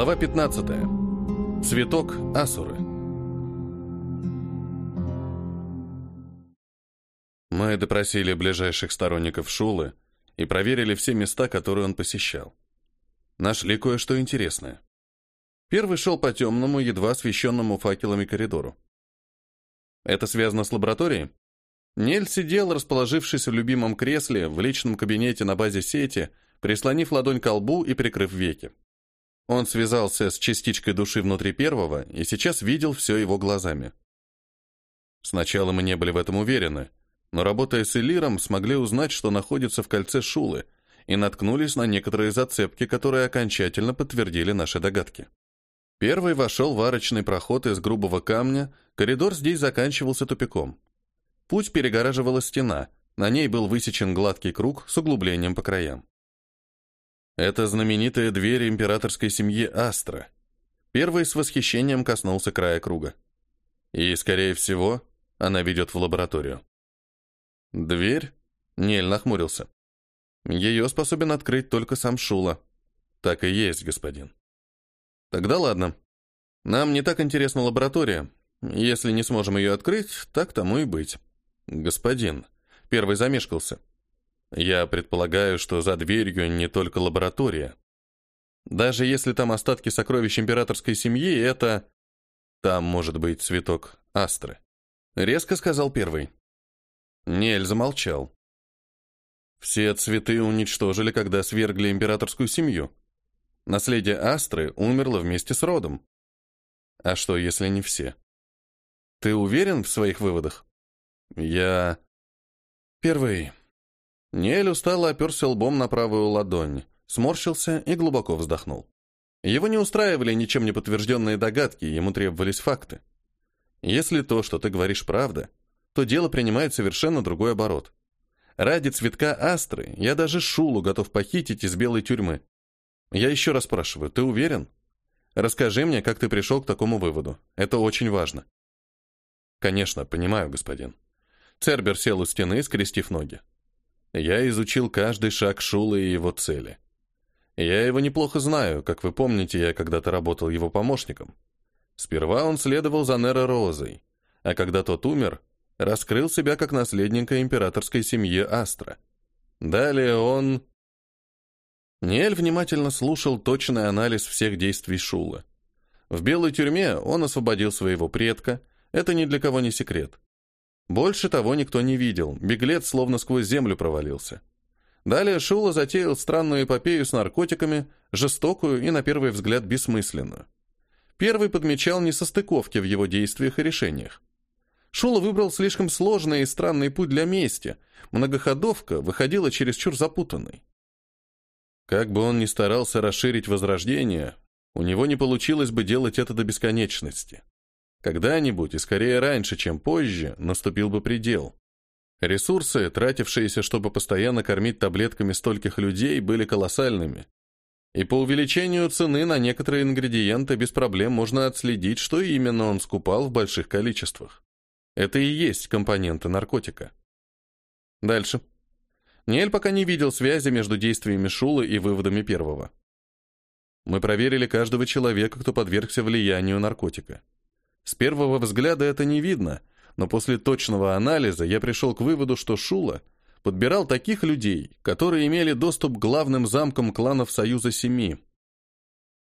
Глава 15. Цветок Асуры. Мы допросили ближайших сторонников Шулы и проверили все места, которые он посещал. Нашли кое-что интересное. Первый шел по темному, едва освещенному факелами коридору. Это связано с лабораторией? Нель сидел, расположившись в любимом кресле, в личном кабинете на базе сети, прислонив ладонь к лбу и прикрыв веки. Он связался с частичкой души внутри первого и сейчас видел все его глазами. Сначала мы не были в этом уверены, но работая с Элиром, смогли узнать, что находится в кольце Шулы, и наткнулись на некоторые зацепки, которые окончательно подтвердили наши догадки. Первый вошел в арочный проход из грубого камня, коридор здесь заканчивался тупиком. Путь перегораживала стена, на ней был высечен гладкий круг с углублением по краям. Это знаменитая дверь императорской семьи Астра. Первый с восхищением коснулся края круга. И, скорее всего, она ведет в лабораторию. Дверь? Нель нахмурился. Ее способен открыть только сам Шула. Так и есть, господин. Тогда ладно. Нам не так интересна лаборатория. Если не сможем ее открыть, так тому и быть. Господин. Первый замешкался. Я предполагаю, что за дверью не только лаборатория. Даже если там остатки сокровищ императорской семьи, это... Там может быть цветок астры. Резко сказал первый. Нель замолчал. Все цветы уничтожили, когда свергли императорскую семью. Наследие астры умерло вместе с родом. А что, если не все? Ты уверен в своих выводах? Я... Первый. Ниэль устало оперся лбом на правую ладонь, сморщился и глубоко вздохнул. Его не устраивали ничем не подтвержденные догадки, ему требовались факты. Если то, что ты говоришь, правда, то дело принимает совершенно другой оборот. Ради цветка астры я даже Шулу готов похитить из белой тюрьмы. Я еще раз спрашиваю, ты уверен? Расскажи мне, как ты пришел к такому выводу. Это очень важно. Конечно, понимаю, господин. Цербер сел у стены, скрестив ноги. Я изучил каждый шаг Шула и его цели. Я его неплохо знаю, как вы помните, я когда-то работал его помощником. Сперва он следовал за Неро Розой, а когда тот умер, раскрыл себя как наследника императорской семьи Астра. Далее он... Ниэль внимательно слушал точный анализ всех действий Шула. В белой тюрьме он освободил своего предка, это ни для кого не секрет. Больше того никто не видел, беглец словно сквозь землю провалился. Далее Шула затеял странную эпопею с наркотиками, жестокую и, на первый взгляд, бессмысленную. Первый подмечал несостыковки в его действиях и решениях. Шула выбрал слишком сложный и странный путь для мести, многоходовка выходила чересчур запутанной. Как бы он ни старался расширить возрождение, у него не получилось бы делать это до бесконечности. Когда-нибудь, и скорее раньше, чем позже, наступил бы предел. Ресурсы, тратившиеся, чтобы постоянно кормить таблетками стольких людей, были колоссальными. И по увеличению цены на некоторые ингредиенты без проблем можно отследить, что именно он скупал в больших количествах. Это и есть компоненты наркотика. Дальше. Ниэль пока не видел связи между действиями Шулы и выводами первого. Мы проверили каждого человека, кто подвергся влиянию наркотика. С первого взгляда это не видно, но после точного анализа я пришел к выводу, что Шула подбирал таких людей, которые имели доступ к главным замкам кланов Союза Семи.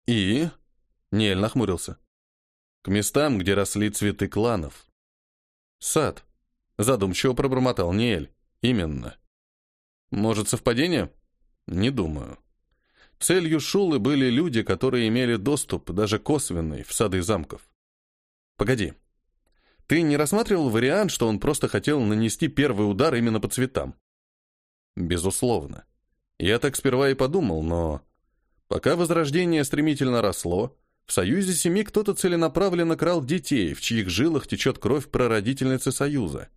И... Ниэль нахмурился. К местам, где росли цветы кланов. Сад. Задумчиво пробормотал Ниэль. Именно. Может, совпадение? Не думаю. Целью Шулы были люди, которые имели доступ, даже косвенный, в сады замков. Погоди. Ты не рассматривал вариант, что он просто хотел нанести первый удар именно по цветам? Безусловно. Я так сперва и подумал, но... Пока возрождение стремительно росло, в Союзе Семи кто-то целенаправленно крал детей, в чьих жилах течет кровь прародительницы Союза.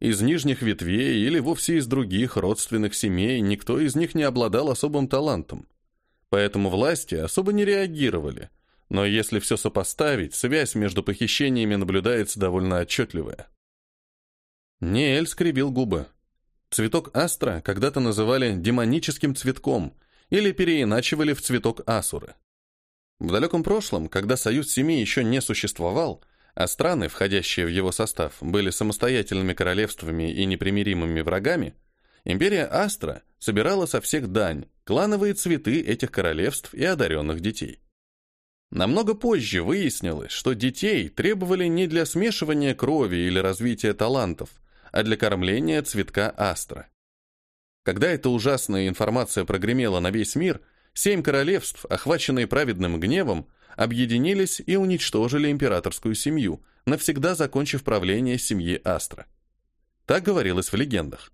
Из нижних ветвей или вовсе из других родственных семей никто из них не обладал особым талантом. Поэтому власти особо не реагировали – но если все сопоставить, связь между похищениями наблюдается довольно отчетливая. Неэль скривил губы. Цветок астра когда-то называли демоническим цветком или переиначивали в цветок асуры. В далеком прошлом, когда Союз Семи еще не существовал, а страны, входящие в его состав, были самостоятельными королевствами и непримиримыми врагами, империя Астра собирала со всех дань, клановые цветы этих королевств и одаренных детей. Намного позже выяснилось, что детей требовали не для смешивания крови или развития талантов, а для кормления цветка Астра. Когда эта ужасная информация прогремела на весь мир, семь королевств, охваченные праведным гневом, объединились и уничтожили императорскую семью, навсегда закончив правление семьи Астра. Так говорилось в легендах.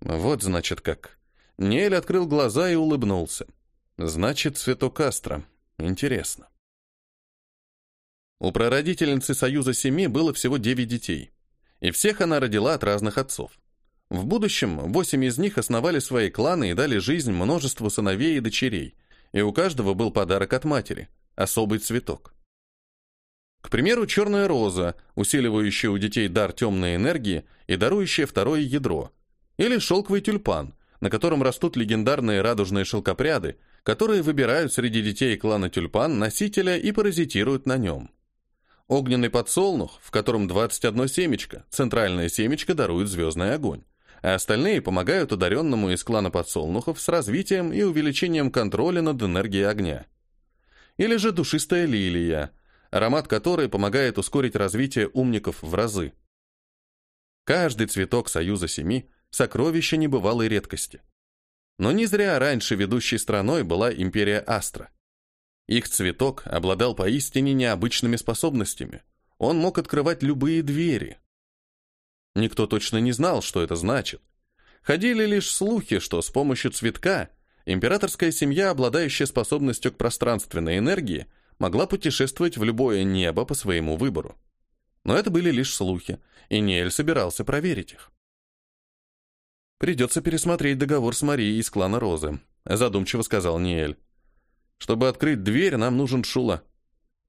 Вот значит как. Нель открыл глаза и улыбнулся. Значит, цветок Астра. Интересно. У прародительницы Союза Семи было всего девять детей, и всех она родила от разных отцов. В будущем восемь из них основали свои кланы и дали жизнь множеству сыновей и дочерей, и у каждого был подарок от матери – особый цветок. К примеру, черная роза, усиливающая у детей дар темной энергии и дарующая второе ядро, или шелковый тюльпан, на котором растут легендарные радужные шелкопряды, которые выбирают среди детей клана тюльпан носителя и паразитируют на нем. Огненный подсолнух, в котором 21 семечко, центральное семечко дарует звездный огонь а остальные помогают одаренному из клана подсолнухов с развитием и увеличением контроля над энергией огня. Или же душистая лилия, аромат которой помогает ускорить развитие умников в разы. Каждый цветок Союза Семи – сокровище небывалой редкости. Но не зря раньше ведущей страной была империя Астра. Их цветок обладал поистине необычными способностями. Он мог открывать любые двери, Никто точно не знал, что это значит. Ходили лишь слухи, что с помощью цветка императорская семья, обладающая способностью к пространственной энергии, могла путешествовать в любое небо по своему выбору. Но это были лишь слухи, и Ниэль собирался проверить их. «Придется пересмотреть договор с Марией из клана Розы», задумчиво сказал Ниэль. «Чтобы открыть дверь, нам нужен Шула.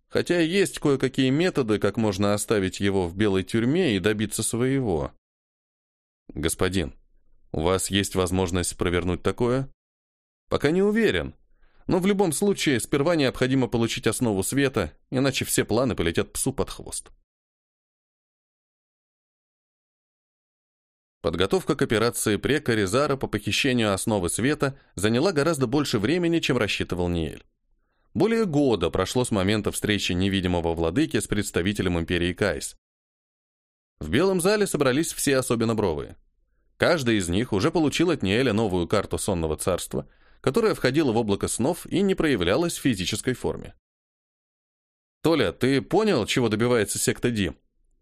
Хотя есть кое-какие методы, как можно оставить его в белой тюрьме и добиться своего. Господин, у вас есть возможность провернуть такое? Пока не уверен. Но в любом случае, сперва необходимо получить основу света, иначе все планы полетят псу под хвост. Подготовка к операции Прека Резара по похищению основы света заняла гораздо больше времени, чем рассчитывал Ниэль. Более года прошло с момента встречи невидимого владыки с представителем империи Кайс. В Белом зале собрались все особенно бровые. Каждый из них уже получил от Ниэля новую карту сонного царства, которая входила в облако снов и не проявлялась в физической форме. «Толя, ты понял, чего добивается секта Ди?»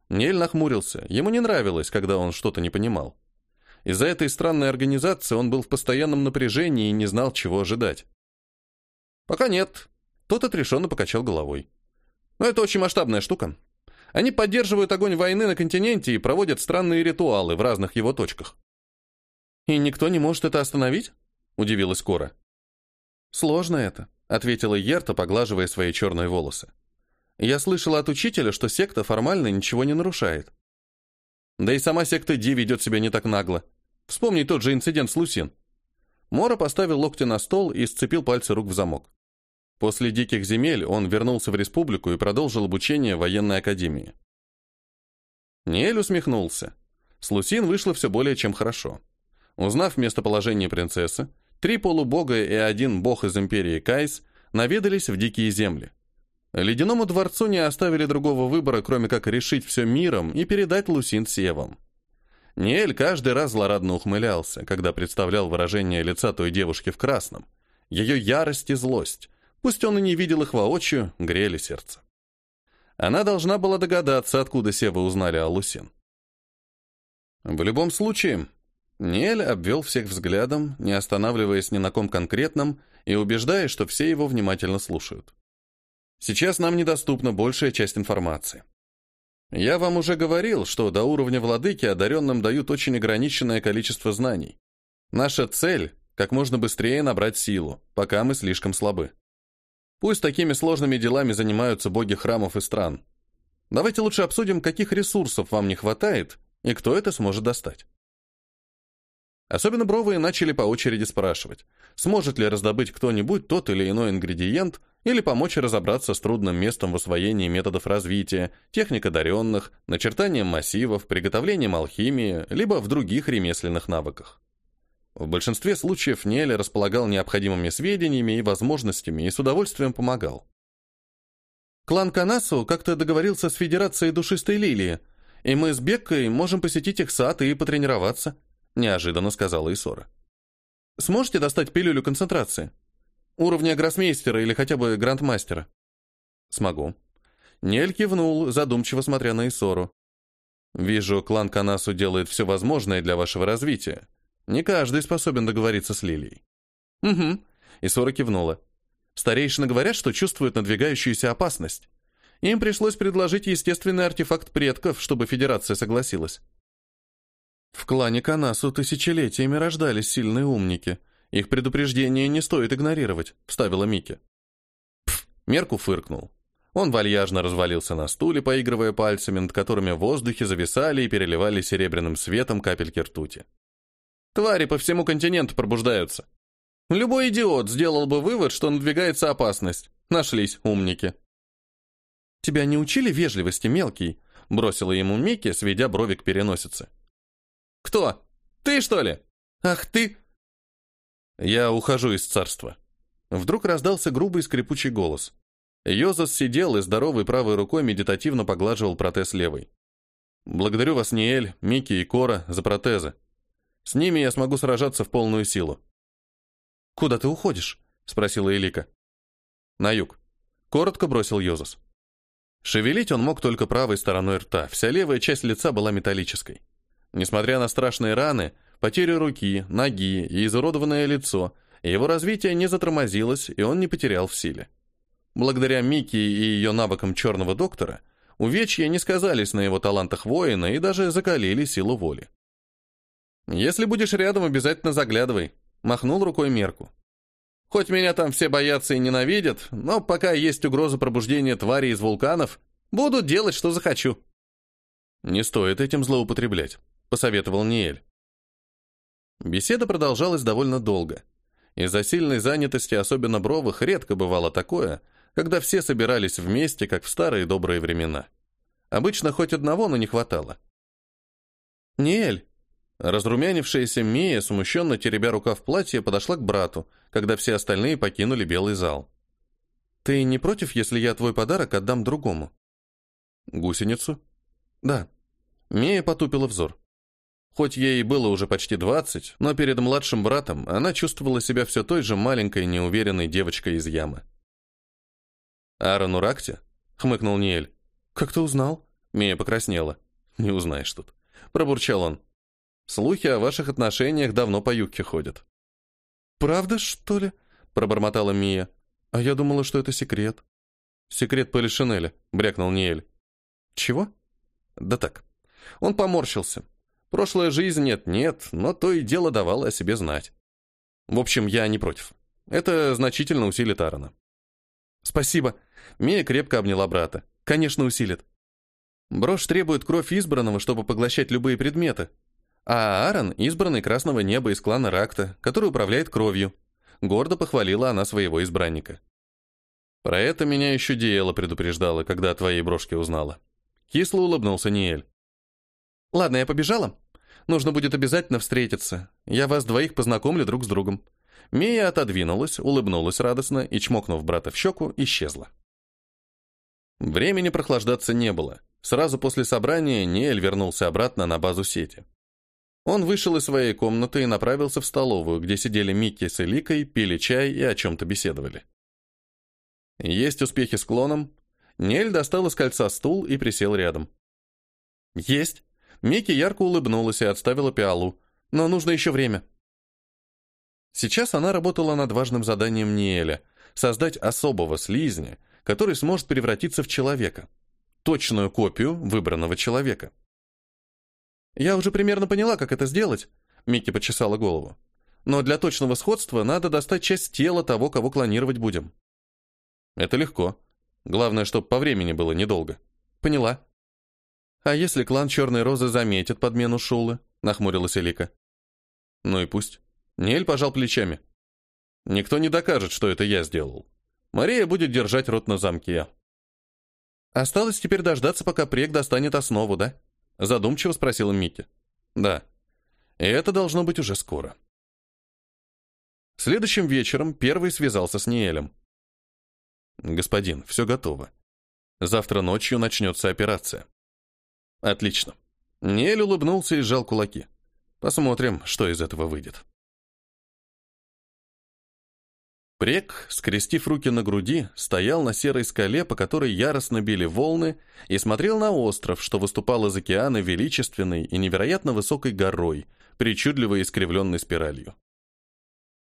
Ниэль нахмурился. Ему не нравилось, когда он что-то не понимал. Из-за этой странной организации он был в постоянном напряжении и не знал, чего ожидать. «Пока нет», тот отрешенно покачал головой. Но это очень масштабная штука. Они поддерживают огонь войны на континенте и проводят странные ритуалы в разных его точках. «И никто не может это остановить?» – удивилась Кора. «Сложно это», – ответила Ерта, поглаживая свои черные волосы. «Я слышала от учителя, что секта формально ничего не нарушает. Да и сама секта Ди ведет себя не так нагло. Вспомни тот же инцидент с Лусин». Мора поставил локти на стол и сцепил пальцы рук в замок. После диких земель он вернулся в республику и продолжил обучение в военной академии. Ниэль усмехнулся. С Лусин вышло все более чем хорошо. Узнав местоположение принцессы, три полубога и один бог из империи Кайс наведались в дикие земли. Ледяному дворцу не оставили другого выбора, кроме как решить все миром и передать Лусин Севам. Ниэль каждый раз злорадно ухмылялся, когда представлял выражение лица той девушки в красном. Ее ярость и злость, Пусть он и не видел их воочию, грели сердце. Она должна была догадаться, откуда Сева узнали о Лусин. В любом случае, Ниэль обвел всех взглядом, не останавливаясь ни на ком конкретном и убеждая, что все его внимательно слушают. Сейчас нам недоступна большая часть информации. Я вам уже говорил, что до уровня владыки одаренным дают очень ограниченное количество знаний. Наша цель — как можно быстрее набрать силу, пока мы слишком слабы. Пусть такими сложными делами занимаются боги храмов и стран. Давайте лучше обсудим, каких ресурсов вам не хватает и кто это сможет достать. Особенно бровые начали по очереди спрашивать, сможет ли раздобыть кто-нибудь тот или иной ингредиент, или помочь разобраться с трудным местом в усвоении методов развития, техник одаренных, начертанием массивов, приготовлением алхимии, либо в других ремесленных навыках. В большинстве случаев Нелли располагал необходимыми сведениями и возможностями и с удовольствием помогал. Клан Канасу как-то договорился с Федерацией Душистой Лилии, и мы с Беккой можем посетить их сад и потренироваться», — неожиданно сказала Исора. «Сможете достать пилюлю концентрации? Уровня гроссмейстера или хотя бы грандмастера?» «Смогу». Нель кивнул, задумчиво смотря на Исору. «Вижу, клан Канасу делает все возможное для вашего развития. Не каждый способен договориться с Лилией». «Угу», — Исора кивнула. «Старейшины говорят, что чувствуют надвигающуюся опасность. Им пришлось предложить естественный артефакт предков, чтобы Федерация согласилась. В клане Канасу тысячелетиями рождались сильные умники. Их предупреждение не стоит игнорировать, вставила Мики. Пф, Мерку фыркнул. Он вальяжно развалился на стуле, поигрывая пальцами, над которыми в воздухе зависали и переливали серебряным светом капельки ртути. Твари по всему континенту пробуждаются. Любой идиот сделал бы вывод, что надвигается опасность. Нашлись умники. «Тебя не учили вежливости, мелкий?» — бросила ему Микки, сведя брови к переносице. «Кто? Ты, что ли? Ах ты!» «Я ухожу из царства». Вдруг раздался грубый скрипучий голос. Йозас сидел и здоровой правой рукой медитативно поглаживал протез левой. «Благодарю вас, Ниэль, Микки и Кора, за протезы. С ними я смогу сражаться в полную силу». «Куда ты уходишь?» — спросила Элика. «На юг», — коротко бросил Йозас. Шевелить он мог только правой стороной рта, вся левая часть лица была металлической. Несмотря на страшные раны, потерю руки, ноги и изуродованное лицо, его развитие не затормозилось, и он не потерял в силе. Благодаря Микки и ее навыкам черного доктора, увечья не сказались на его талантах воина и даже закалили силу воли. «Если будешь рядом, обязательно заглядывай», — махнул рукой Мерку. Хоть меня там все боятся и ненавидят, но пока есть угроза пробуждения тварей из вулканов, буду делать, что захочу». «Не стоит этим злоупотреблять», — посоветовал Ниэль. Беседа продолжалась довольно долго. Из-за сильной занятости, особенно бровых, редко бывало такое, когда все собирались вместе, как в старые добрые времена. Обычно хоть одного, но не хватало. «Ниэль, Разрумянившаяся Мия, смущенно теребя рукав платья, подошла к брату, когда все остальные покинули белый зал. «Ты не против, если я твой подарок отдам другому?» «Гусеницу?» «Да». Мия потупила взор. Хоть ей было уже почти двадцать, но перед младшим братом она чувствовала себя все той же маленькой, неуверенной девочкой из ямы. «Аарон Уракте?» — хмыкнул Ниэль. «Как ты узнал?» Мия покраснела. «Не узнаешь тут». Пробурчал он. Слухи о ваших отношениях давно по юбке ходят». «Правда, что ли?» — пробормотала Мия. «А я думала, что это секрет». «Секрет Полишинеля», — брякнул Ниэль. «Чего?» «Да так». Он поморщился. Прошлая жизнь нет-нет, но то и дело давало о себе знать. В общем, я не против. Это значительно усилит Аарона. «Спасибо». Мия крепко обняла брата. «Конечно, усилит. Брошь требует кровь избранного, чтобы поглощать любые предметы. А Аарон – избранный Красного Неба из клана Ракта, который управляет кровью. Гордо похвалила она своего избранника. Про это меня еще Диэла предупреждала, когда о твоей брошке узнала. Кисло улыбнулся Ниэль. Ладно, я побежала. Нужно будет обязательно встретиться. Я вас двоих познакомлю друг с другом. Мия отодвинулась, улыбнулась радостно и, чмокнув брата в щеку, исчезла. Времени прохлаждаться не было. Сразу после собрания Ниэль вернулся обратно на базу сети. Он вышел из своей комнаты и направился в столовую, где сидели Микки с Эликой, пили чай и о чем-то беседовали. Есть успехи с клоном. Нель достал из кольца стул и присел рядом. Есть. Микки ярко улыбнулась и отставила пиалу. Но нужно еще время. Сейчас она работала над важным заданием Ниэля — создать особого слизня, который сможет превратиться в человека. Точную копию выбранного человека. «Я уже примерно поняла, как это сделать», — Микки почесала голову. «Но для точного сходства надо достать часть тела того, кого клонировать будем». «Это легко. Главное, чтобы по времени было недолго». «Поняла». «А если клан Черной Розы заметит подмену Шулы?» — нахмурилась Элика. «Ну и пусть». Нель пожал плечами. «Никто не докажет, что это я сделал. Мария будет держать рот на замке. Осталось теперь дождаться, пока прек достанет основу, да? Задумчиво спросила Микки. Да. И это должно быть уже скоро. Следующим вечером первый связался с Ниэлем. «Господин, все готово. Завтра ночью начнется операция». «Отлично». Ниэль улыбнулся и сжал кулаки. «Посмотрим, что из этого выйдет». Прек, скрестив руки на груди, стоял на серой скале, по которой яростно били волны, и смотрел на остров, что выступал из океана величественной и невероятно высокой горой, причудливо искривленной спиралью.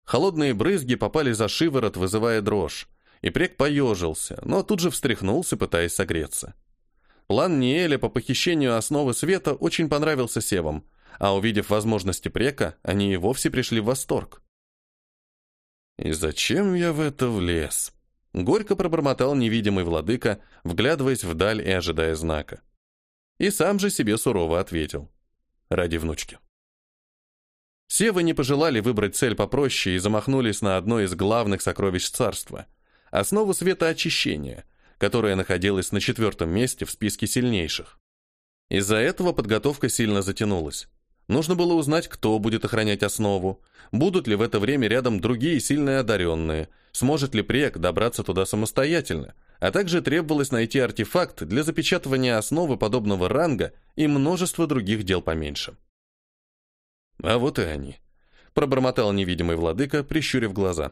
Холодные брызги попали за шиворот, вызывая дрожь, и Прек поежился, но тут же встряхнулся, пытаясь согреться. План Ниэля по похищению основы света очень понравился Севам, а увидев возможности Прека, они и вовсе пришли в восторг. «И зачем я в это влез?» Горько пробормотал невидимый владыка, вглядываясь вдаль и ожидая знака. И сам же себе сурово ответил. Ради внучки. Севы не пожелали выбрать цель попроще и замахнулись на одно из главных сокровищ царства — основу светоочищения, которая находилась на четвертом месте в списке сильнейших. Из-за этого подготовка сильно затянулась. Нужно было узнать, кто будет охранять основу, будут ли в это время рядом другие сильные одаренные, сможет ли прек добраться туда самостоятельно, а также требовалось найти артефакт для запечатывания основы подобного ранга и множество других дел поменьше. А вот и они. Пробормотал невидимый владыка, прищурив глаза.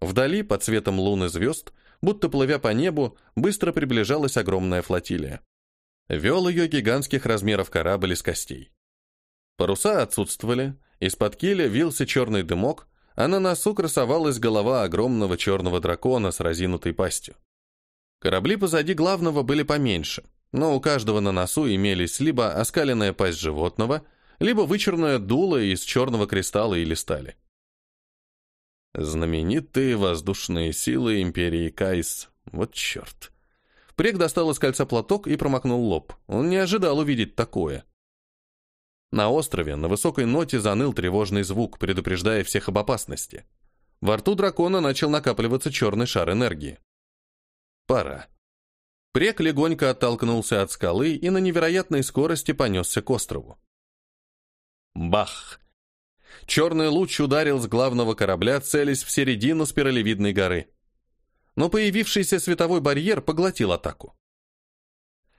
Вдали, под цветом луны звезд, будто плывя по небу, быстро приближалась огромная флотилия. Вел ее гигантских размеров корабль из костей. Паруса отсутствовали, из-под киля вился черный дымок, а на носу красовалась голова огромного черного дракона с разинутой пастью. Корабли позади главного были поменьше, но у каждого на носу имелись либо оскаленная пасть животного, либо вычурное дуло из черного кристалла или стали. Знаменитые воздушные силы Империи Кайс. Вот черт. Прек достал из кольца платок и промокнул лоб. Он не ожидал увидеть такое. На острове на высокой ноте заныл тревожный звук, предупреждая всех об опасности. Во рту дракона начал накапливаться черный шар энергии. Пора. Прек легонько оттолкнулся от скалы и на невероятной скорости понесся к острову. Бах! Черный луч ударил с главного корабля, целясь в середину спиралевидной горы. Но появившийся световой барьер поглотил атаку.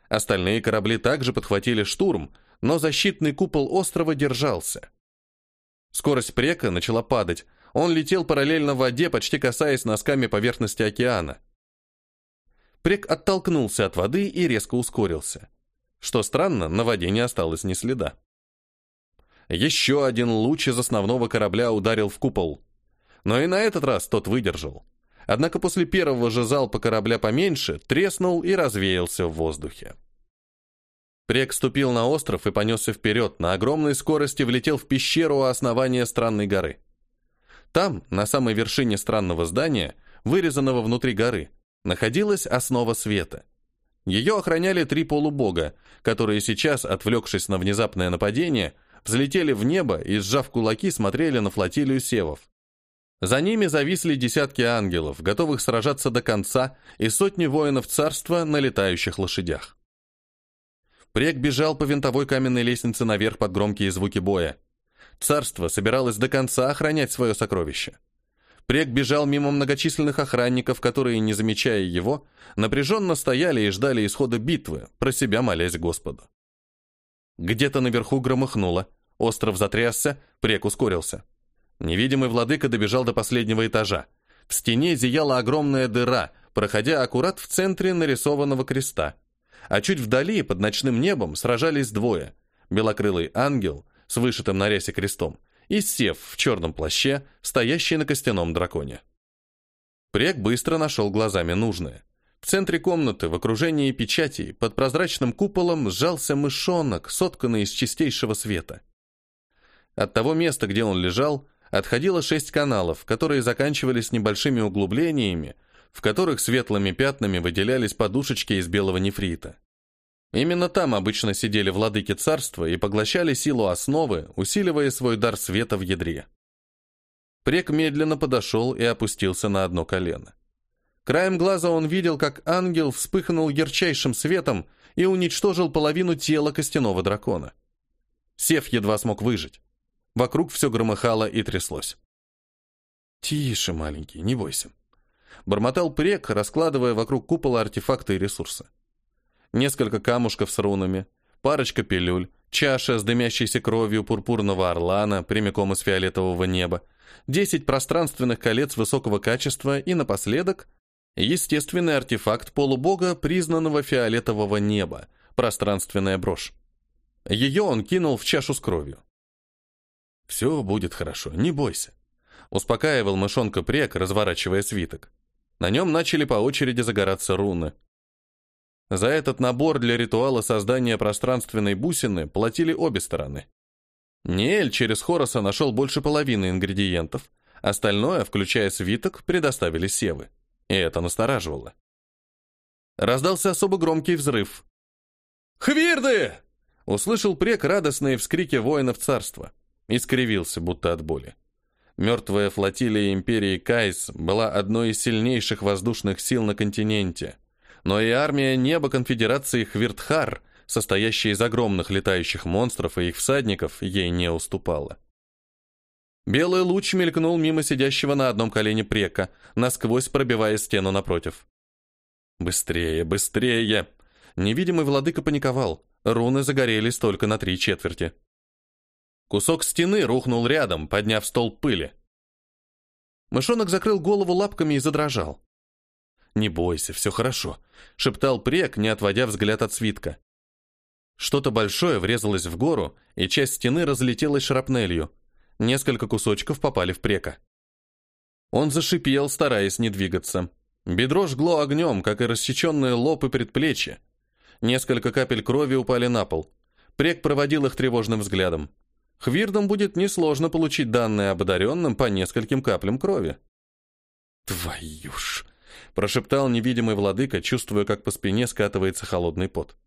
Остальные корабли также подхватили штурм, но защитный купол острова держался. Скорость прека начала падать, он летел параллельно воде, почти касаясь носками поверхности океана. Прек оттолкнулся от воды и резко ускорился. Что странно, на воде не осталось ни следа. Еще один луч из основного корабля ударил в купол. Но и на этот раз тот выдержал. Однако после первого же залпа корабля поменьше треснул и развеялся в воздухе. Прек ступил на остров и понесся вперед, на огромной скорости влетел в пещеру у основания странной горы. Там, на самой вершине странного здания, вырезанного внутри горы, находилась основа света. Ее охраняли три полубога, которые сейчас, отвлекшись на внезапное нападение, взлетели в небо и, сжав кулаки, смотрели на флотилию севов. За ними зависли десятки ангелов, готовых сражаться до конца, и сотни воинов царства на летающих лошадях. Прек бежал по винтовой каменной лестнице наверх под громкие звуки боя. Царство собиралось до конца охранять свое сокровище. Прек бежал мимо многочисленных охранников, которые, не замечая его, напряженно стояли и ждали исхода битвы, про себя молясь Господу. Где-то наверху громыхнуло, остров затрясся, Прек ускорился. Невидимый владыка добежал до последнего этажа. В стене зияла огромная дыра, проходя аккурат в центре нарисованного креста а чуть вдали, под ночным небом, сражались двое. Белокрылый ангел с вышитым на рясе крестом и Сев в черном плаще, стоящий на костяном драконе. Прек быстро нашел глазами нужное. В центре комнаты, в окружении печатей, под прозрачным куполом сжался мышонок, сотканный из чистейшего света. От того места, где он лежал, отходило шесть каналов, которые заканчивались небольшими углублениями, в которых светлыми пятнами выделялись подушечки из белого нефрита. Именно там обычно сидели владыки царства и поглощали силу основы, усиливая свой дар света в ядре. Прек медленно подошел и опустился на одно колено. Краем глаза он видел, как ангел вспыхнул ярчайшим светом и уничтожил половину тела костяного дракона. Сев едва смог выжить. Вокруг все громыхало и тряслось. «Тише, маленький, не бойся», — бормотал прек, раскладывая вокруг купола артефакты и ресурсы. Несколько камушков с рунами, парочка пилюль, чаша с дымящейся кровью пурпурного орлана прямиком из фиолетового неба, десять пространственных колец высокого качества и, напоследок, естественный артефакт полубога, признанного фиолетового неба, пространственная брошь. Ее он кинул в чашу с кровью. «Все будет хорошо, не бойся», — успокаивал мышонка прек, разворачивая свиток. На нем начали по очереди загораться руны. За этот набор для ритуала создания пространственной бусины платили обе стороны. Ниэль через Хороса нашел больше половины ингредиентов, остальное, включая свиток, предоставили севы. И это настораживало. Раздался особо громкий взрыв. «Хвирды!» — услышал прек радостные вскрики воинов царства. И скривился, будто от боли. Мертвая флотилия империи Кайс была одной из сильнейших воздушных сил на континенте но и армия неба конфедерации Хвиртхар, состоящая из огромных летающих монстров и их всадников, ей не уступала. Белый луч мелькнул мимо сидящего на одном колене прека, насквозь пробивая стену напротив. «Быстрее, быстрее!» Невидимый владыка паниковал. Руны загорелись только на три четверти. Кусок стены рухнул рядом, подняв стол пыли. Мышонок закрыл голову лапками и задрожал. «Не бойся, все хорошо», — шептал прек, не отводя взгляд от свитка. Что-то большое врезалось в гору, и часть стены разлетелась шрапнелью. Несколько кусочков попали в прека. Он зашипел, стараясь не двигаться. Бедро жгло огнем, как и рассеченные лоб и предплечья. Несколько капель крови упали на пол. Прек проводил их тревожным взглядом. Хвирдам будет несложно получить данные об одаренном по нескольким каплям крови. «Твою ж!» прошептал невидимый владыка, чувствуя, как по спине скатывается холодный пот.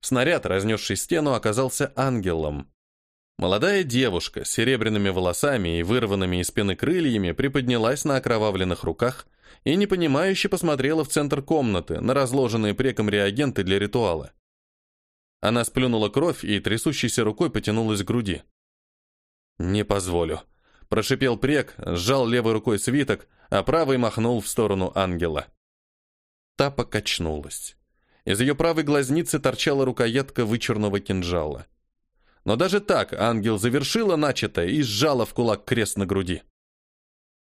Снаряд, разнесший стену, оказался ангелом. Молодая девушка с серебряными волосами и вырванными из спины крыльями приподнялась на окровавленных руках и непонимающе посмотрела в центр комнаты на разложенные преком реагенты для ритуала. Она сплюнула кровь и трясущейся рукой потянулась к груди. «Не позволю», – прошипел прек, сжал левой рукой свиток, а правый махнул в сторону ангела. Та покачнулась. Из ее правой глазницы торчала рукоятка вычурного кинжала. Но даже так ангел завершила начатое и сжала в кулак крест на груди.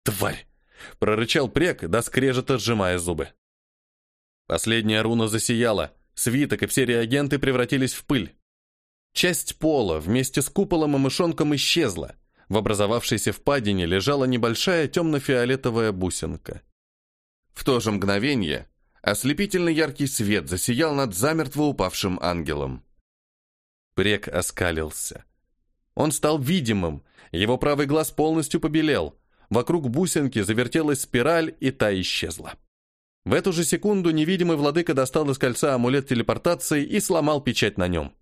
«Тварь!» — прорычал прек, до сжимая зубы. Последняя руна засияла, свиток и все реагенты превратились в пыль. Часть пола вместе с куполом и мышонком исчезла, в образовавшейся впадине лежала небольшая темно-фиолетовая бусинка. В то же мгновение ослепительно яркий свет засиял над замертво упавшим ангелом. Прек оскалился. Он стал видимым, его правый глаз полностью побелел, вокруг бусинки завертелась спираль, и та исчезла. В эту же секунду невидимый владыка достал из кольца амулет телепортации и сломал печать на нем.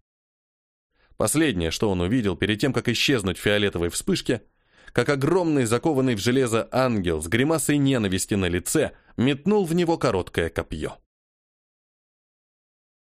Последнее, что он увидел перед тем, как исчезнуть в фиолетовой вспышке, как огромный закованный в железо ангел с гримасой ненависти на лице метнул в него короткое копье.